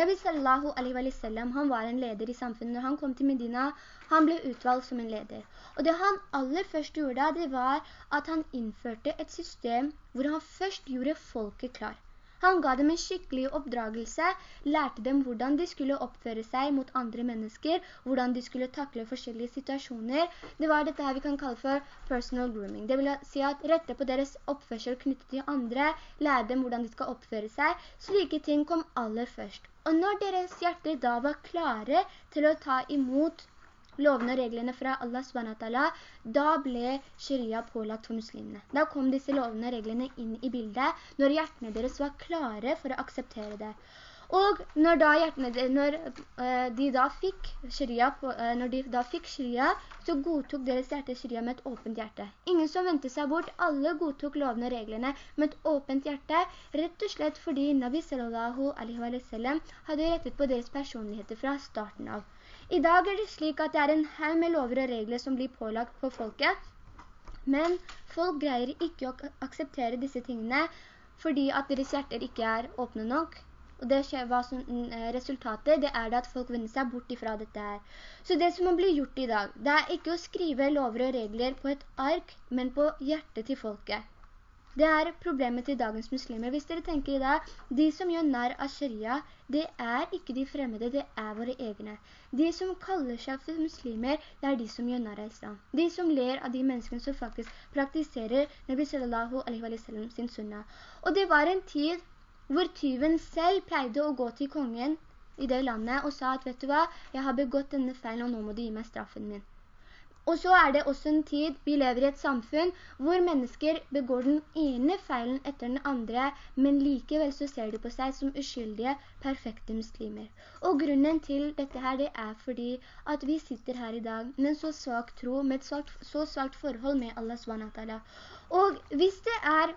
Nabi sallallahu alaihi wa sallam, han var en leder i samfunnet. Når han kom til Medina, han ble utvalgt som en leder. Og det han aller først gjorde, det var at han innførte et system hvor han først gjorde folket klar. Han ga dem en skikkelig oppdragelse, lærte dem hvordan de skulle oppføre seg mot andre mennesker, hvordan de skulle takle forskjellige situasjoner. Det var dette her vi kan kalle for personal grooming. Det vil si at rette på deres oppførsel knyttet til andre, lære dem hvordan de skal oppføre seg. Slike ting kom aller først. Og når deres hjerter da var klare til å ta imot lovene og reglene fra Allah SWT, da ble sharia pålagt for muslimene. Da kom disse lovene og reglene inn i bildet, når hjertene deres var klare for å akseptere det. Og når, da hjertene, når uh, de da fikk sharia, uh, når de da fikk sharia, så godtok deres hjerte sharia med et åpent hjerte. Ingen som ventet seg bort, alle godtok lovene og reglene med et åpent hjerte, rett og slett fordi Nabi sallallahu alaihi wa sallam hadde rettet på deres personligheter fra starten av. I dag er det slik at det er en haug med lover og regler som blir pålagt på folket, men folk greier ikke å akseptere disse tingene fordi at deres hjerter ikke er åpne nok, og det skjer som eh, resultatet, det er det at folk vender seg bort ifra dette her. Så det som må bli gjort i dag, det er ikke å skrive lover og regler på et ark, men på hjertet til folket. Det er problemet til dagens muslimer. Hvis dere tenker i dag, de som gjør nær av sharia, det er ikke de fremmede, det er våre egne. De som kaller seg for muslimer, det er de som gjør nær av islam. De som ler av de menneskene som faktisk praktiserer Nabi sallallahu alaihi wa sallam sin sunnah. Og det var en tid hvor tyven selv pleide å gå til kongen i det landet og sa at, vet du hva, jeg har begått denne feilen og nå må du gi meg straffen min. Og så er det også en tid vi lever i et samfunn hvor mennesker begår den ene feilen etter den andre, men likevel så ser de på seg som uskyldige, perfekte muslimer. Og grunnen til dette her, det er fordi at vi sitter her i dag med en så svak tro, med et svagt, så svagt forhold med Allah SWT. Og hvis det er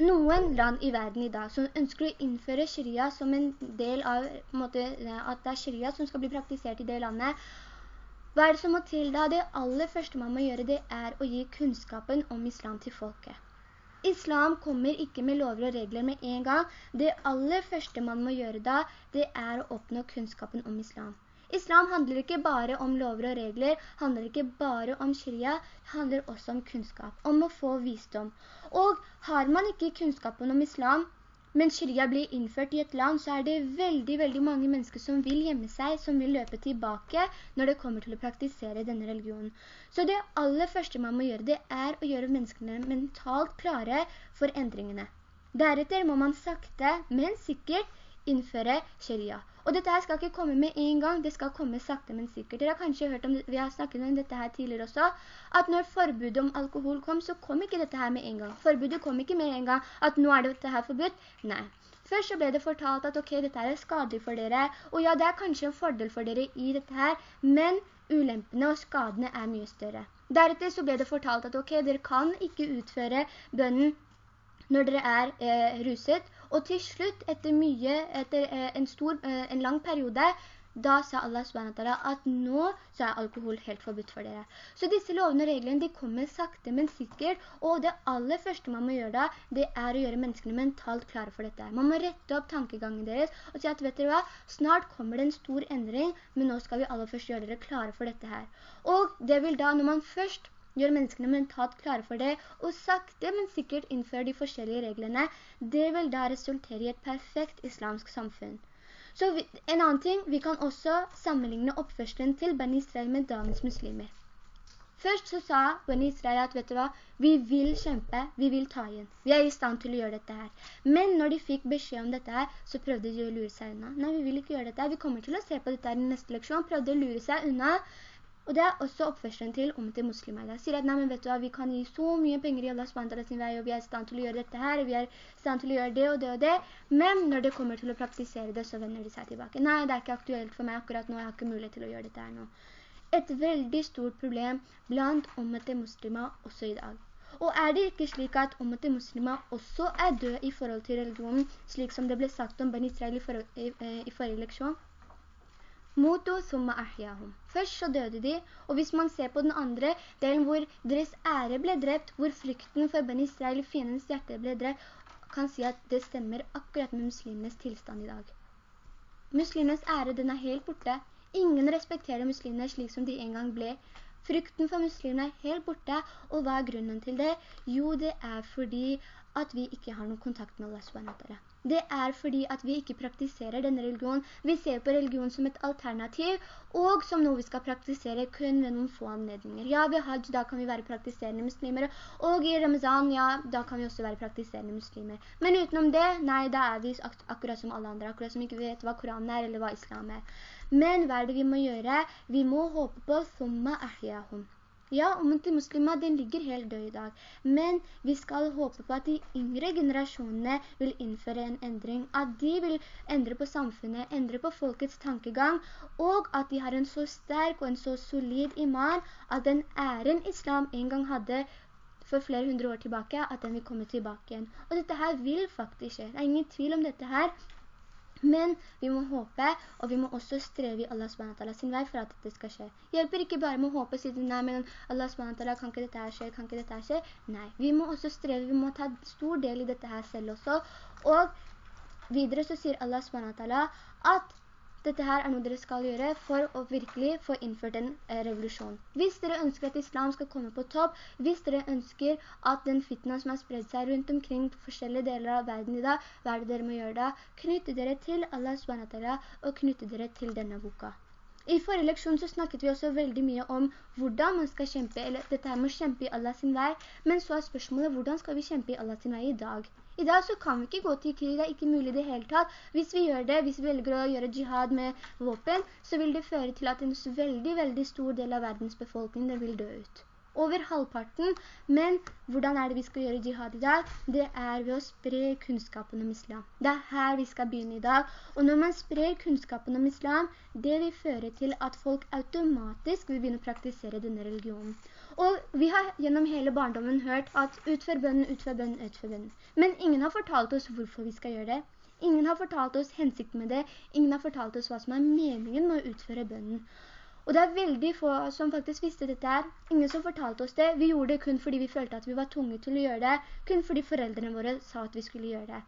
noen land i verden i dag som ønsker å innføre sharia som en del av måte, at det er sharia som skal bli praktisert i det landet, hva er det som må til da? Det aller første man må gjøre det er å gi kunnskapen om islam til folket. Islam kommer ikke med lover og regler med en gang. Det aller første man må gjøre da, det er å oppnå kunnskapen om islam. Islam handler ikke bare om lover og regler, handler ikke bare om sharia, handler også om kunnskap, om å få visdom. Og har man ikke kunnskapen om islam, men sharia blir innført i et land, så er det veldig, veldig mange mennesker som vil gjemme seg, som vil løpe tilbake når det kommer til å praktisere denne religionen. Så det aller første man må gjøre, det er å gjøre menneskene mentalt klare for endringene. Deretter må man sakte, men sikkert innføre sharia. Og dette her skal ikke komme med en gang, det skal komme sakte, men sikkert. Dere har kanskje hørt om, vi har snakket om dette her tidligere også, at når forbudet om alkohol kom, så kom ikke dette her med en gang. Forbudet kom ikke med en gang at nå er dette her forbudt. Nei. Først så ble det fortalt at ok, dette er skadelig for dere, og ja, det er kanskje en fordel for dere i dette her, men ulempene og skadene er mye større. Deretter så ble det fortalt at ok, dere kan ikke utføre bønnen når dere er eh, ruset, og til slutt, etter mye, etter eh, en, stor, eh, en lang periode, da sa Allah SWT at nå så er alkohol helt forbudt for dere. Så disse lovene og reglene, de kommer sakte, men sikkert, og det aller første man må gjøre da, det er å gjøre menneskene mentalt klare for dette. Man må rette opp tankegangen deres og si at, vet dere hva, snart kommer det en stor endring, men nå skal vi aller først gjøre dere klare for dette her. Og det vil da, når man først gjør menneskene mentalt klare for det, og sakte, men sikkert innføre de forskjellige reglene, det vil da resultere i et perfekt islamsk samfunn. Så vi, en annen ting, vi kan også sammenligne oppførselen til Ben Israel med dagens muslimer. Først så sa Ben Israel at, vet du hva, vi vil kjempe, vi vil ta igjen. Vi er i stand til å gjøre dette her. Men når de fikk beskjed om dette her, så prøvde de å lure seg unna. Nei, vi vil ikke gjøre dette her. Vi kommer til å se på dette her i neste leksjon. Prøvde å lure seg unna, og det er også oppførselen til om til muslimer. De sier at nei, vet du vi kan gi så mye penger i Allahs SWT sin vei, og vi er i stand til å gjøre dette her, og vi er i stand til å gjøre det og det og det. Men når det kommer til å praktisere det, så vender de seg tilbake. Nei, det er ikke aktuelt for meg akkurat nå, jeg har ikke mulighet til å gjøre dette her nå. et veldig stort problem blant ummete muslimer også i dag. Og er det ikke slik at ummete muslimer også er død i forhold til religionen, slik som det ble sagt om Ben Israel i, for, i, i forrige leksjon? Moto summa ahyahum. Først så døde de, og hvis man ser på den andre delen hvor deres ære ble drept, hvor frykten for Ben Israel, fiendens hjerte ble drept, kan si at det stemmer akkurat med muslimenes tilstand i dag. Muslimenes ære, den er helt borte. Ingen respekterer muslimene slik som de en gang ble. Frykten for muslimene er helt borte, og hva er grunnen til det? Jo, det er fordi at vi ikke har noen kontakt med Allah subhanahu Det er fordi at vi ikke praktiserer denne religionen. Vi ser på religion som et alternativ, og som noe vi skal praktisere kun ved noen få anledninger. Ja, ved hajj, da kan vi være praktiserende muslimer, og i Ramazan, ja, da kan vi også være praktiserende muslimer. Men utenom det, nei, da er vi ak akkurat som alle andre, akkurat som ikke vet hva Koranen er, eller hva islam er. Men hva er det vi må gjøre? Vi må håpe på «Thumma ahyahum». Ja, til muslimer, den ligger helt død i dag. Men vi skal håpe på at de yngre generasjonene vil innføre en endring. At de vil endre på samfunnet, endre på folkets tankegang, og at de har en så sterk og en så solid iman, at den æren islam en gang hadde for flere hundre år tilbake, at den vil komme tilbake igjen. Og dette her vil faktisk skje. Det er ingen tvil om dette her. Men vi må håpe, og vi må også streve i Allah SWT sin vei for at dette skal skje. Hjelper ikke bare med å håpe, si nei, men Allah SWT kan ikke dette her skje, kan ikke dette her skje? Nei, vi må også streve, vi må ta stor del i dette her selv også. Og videre så sier Allah SWT at dette her er noe dere skal gjøre for å virkelig få innført en eh, revolusjon. Hvis dere ønsker at islam skal komme på topp, hvis dere ønsker at den fitna som har spredt seg rundt omkring på forskjellige deler av verden i dag, hva er det dere må gjøre da? Knytte dere til Allah SWT og knytte dere til denne boka. I forrige leksjon så snakket vi også veldig mye om hvordan man skal kjempe, eller dette her med å kjempe i Allahs vei, men så er spørsmålet, hvordan skal vi kjempe i Allahs vei i dag? I dag så kan vi ikke gå til krig, det er ikke mulig det hele tatt. Hvis vi gjør det, hvis vi velger å gjøre jihad med våpen, så vil det føre til at en veldig, veldig stor del av verdens befolkning vil dø ut. Over halvparten, men hvordan er det vi skal gjøre jihad i dag? Det er ved å spre kunnskapen om islam. Det er her vi skal begynne i dag. Og når man sprer kunnskapen om islam, det vil føre til at folk automatisk vil begynne å praktisere denne religionen. Og vi har gjennom hele barndommen hørt at utfør bønnen, utfør bønnen, utfør bønnen. Men ingen har fortalt oss hvorfor vi skal gjøre det. Ingen har fortalt oss hensikten med det. Ingen har fortalt oss hva som er meningen med å utføre bønnen. Og det er veldig få som faktisk visste dette her. Ingen som fortalte oss det. Vi gjorde det kun fordi vi følte at vi var tunge til å gjøre det. Kun fordi foreldrene våre sa at vi skulle gjøre det.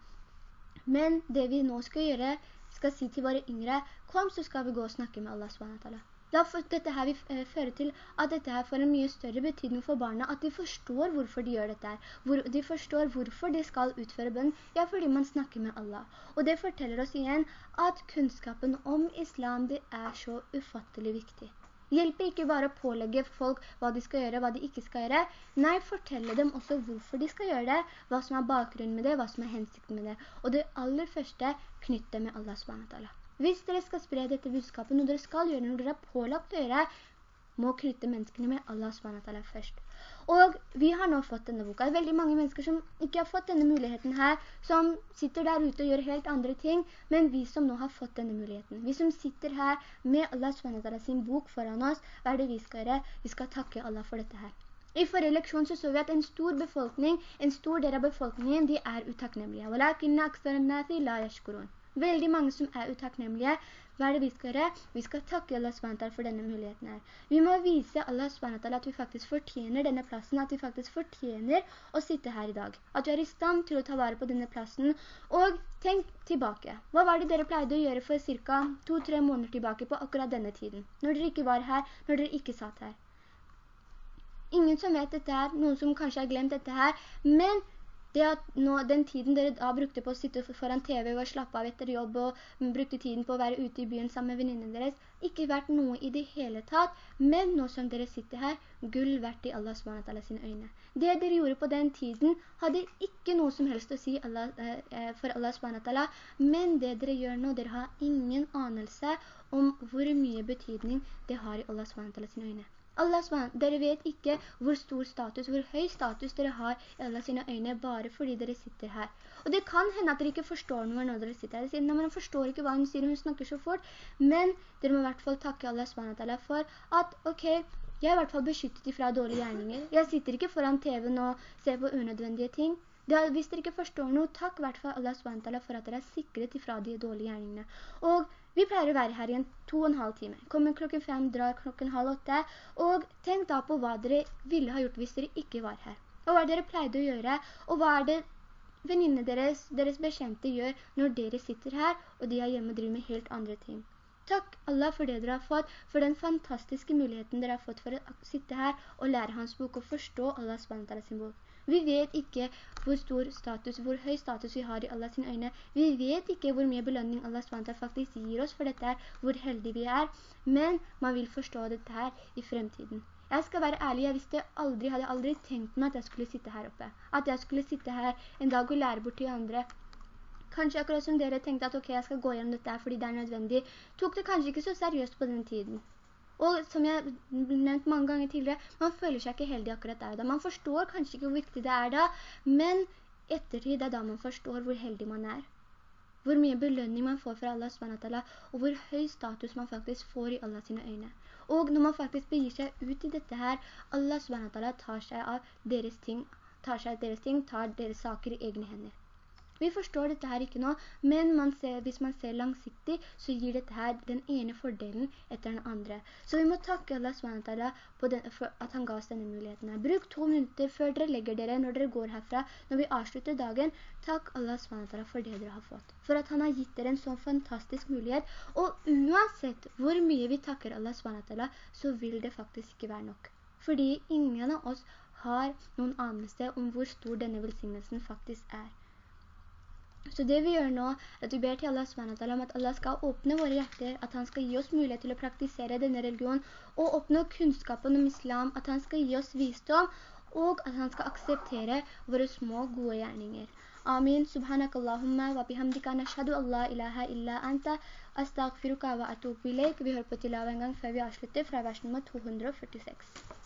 Men det vi nå skal gjøre, skal si til våre yngre, kom så skal vi gå og snakke med Allah SWT. Da dette her vi føre til at dette her får en mye større betydning for barna, at de forstår hvorfor de gjør dette her. Hvor, de forstår hvorfor de skal utføre bønn. Ja, fordi man snakker med Allah. Og det forteller oss igjen at kunnskapen om islam, det er så ufattelig viktig. Hjelper ikke bare å pålegge folk hva de skal gjøre, hva de ikke skal gjøre. Nei, fortelle dem også hvorfor de skal gjøre det, hva som er bakgrunnen med det, hva som er hensikten med det. Og det aller første, knytte med Allah SWT. Hvis dere skal spre dette budskapet, noe dere skal gjøre, når dere er pålagt å gjøre, må knytte menneskene med Allah SWT først. Og vi har nå fått denne boka. Det er veldig mange mennesker som ikke har fått denne muligheten her, som sitter der ute og gjør helt andre ting, men vi som nå har fått denne muligheten, vi som sitter her med Allah SWT sin bok foran oss, hva er det vi skal gjøre? Vi skal takke Allah for dette her. I forrige leksjon så så vi at en stor befolkning, en stor del av befolkningen, de er utakknemlige. «Walakinna aksar nasi la yashkurun». Veldig mange som er utakknemlige. Hva er det vi skal gjøre? Vi skal takke Allah SWT for denne muligheten her. Vi må vise Allah SWT at vi faktisk fortjener denne plassen, at vi faktisk fortjener å sitte her i dag. At vi er i stand til å ta vare på denne plassen. Og tenk tilbake. Hva var det dere pleide å gjøre for cirka to-tre måneder tilbake på akkurat denne tiden? Når dere ikke var her, når dere ikke satt her. Ingen som vet dette her, noen som kanskje har glemt dette her, men det at nå, den tiden dere da brukte på å sitte foran TV og slappe av etter jobb og brukte tiden på å være ute i byen sammen med venninnen deres, ikke vært noe i det hele tatt, men nå som dere sitter her, gull vært i Allah SWT sine øyne. Det dere gjorde på den tiden hadde ikke noe som helst å si Allah, eh, for Allah SWT, men det dere gjør nå, dere har ingen anelse om hvor mye betydning det har i Allah SWT sine øyne. Allah SWT, dere vet ikke hvor stor status, hvor høy status dere har i Allah sine øyne, bare fordi dere sitter her. Og det kan hende at dere ikke forstår noe når dere sitter her. Sier, Nei, man forstår ikke hva hun sier, hun snakker så fort. Men dere må i hvert fall takke Allah SWT for at, ok, jeg er i hvert fall beskyttet fra dårlige gjerninger. Jeg sitter ikke foran TV-en og ser på unødvendige ting. Er, hvis dere ikke forstår noe, takk i hvert fall Allah SWT for at dere er sikret ifra de dårlige gjerningene. Og vi pleier å være her i en to og en halv time. Kommer klokken fem, drar klokken halv åtte. Og tenk da på hva dere ville ha gjort hvis dere ikke var her. Og hva dere pleide å gjøre, og hva er det venninne deres, deres bekjente gjør når dere sitter her, og de er hjemme og driver med helt andre ting. Takk Allah for det dere har fått, for den fantastiske muligheten dere har fått for å sitte her og lære hans bok og forstå Allahs bok. Vi vet ikke hvor stor status, hvor høy status vi har i Allahs øyne. Vi vet ikke hvor mye belønning Allah SWT faktisk gir oss for dette, hvor heldige vi er. Men man vil forstå dette her i fremtiden. Jeg skal være ærlig, jeg visste aldri, hadde aldri tenkt meg at jeg skulle sitte her oppe. At jeg skulle sitte her en dag og lære bort til andre. Kanskje akkurat som dere tenkte at ok, jeg skal gå gjennom dette fordi det er nødvendig, tok det kanskje ikke så seriøst på den tiden. Og som jeg nevnt mange ganger tidligere, man føler seg ikke heldig akkurat der og da. Man forstår kanskje ikke hvor viktig det er da, men ettertid er da man forstår hvor heldig man er. Hvor mye belønning man får fra Allah SWT, og hvor høy status man faktisk får i Allah sine øyne. Og når man faktisk begir seg ut i dette her, Allah SWT tar seg av deres ting, tar seg av deres ting, tar deres saker i egne hender. Vi forstår dette her ikke nå, men man ser, hvis man ser langsiktig, så gir dette her den ene fordelen etter den andre. Så vi må takke Allah SWT for at han ga oss denne muligheten. Bruk to minutter før dere legger dere, når dere går herfra, når vi avslutter dagen. Takk Allah SWT for det dere har fått. For at han har gitt dere en sånn fantastisk mulighet. Og uansett hvor mye vi takker Allah SWT, så vil det faktisk ikke være nok. Fordi ingen av oss har noen anelse om hvor stor denne velsignelsen faktisk er. Så det vi gjør nå, er at vi ber til Allah SWT om at Allah skal åpne våre hjerter, at han skal gi oss mulighet til å praktisere denne religionen, og oppnå kunnskapen om islam, at han skal gi oss visdom, og at han skal akseptere våre små gode gjerninger. Amin. Subhanakallahumma wa bihamdika nashhadu Allah ilaha illa anta astaghfiruka wa atubu ilaik. Vi hører på til av en gang før vi avslutter fra vers nummer 246.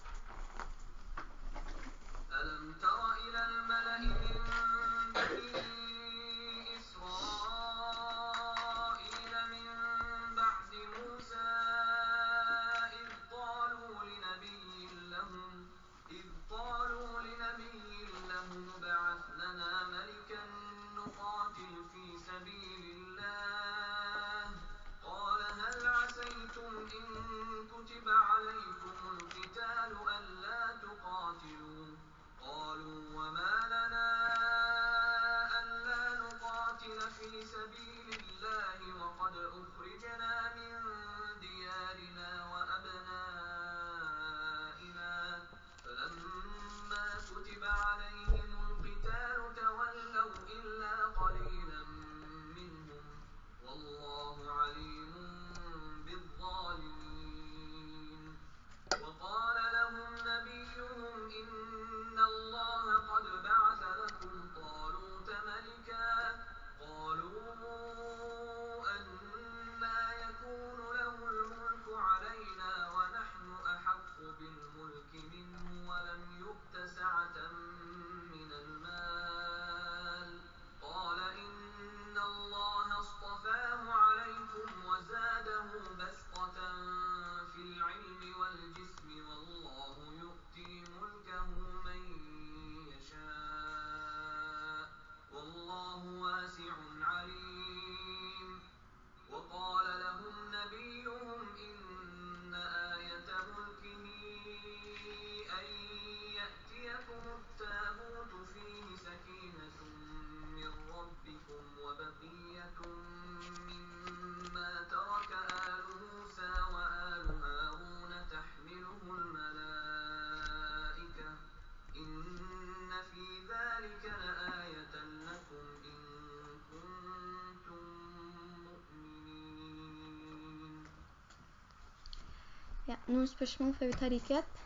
Ja, noen spørsmål før vi tar rikhet?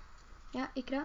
Ja, Ikra?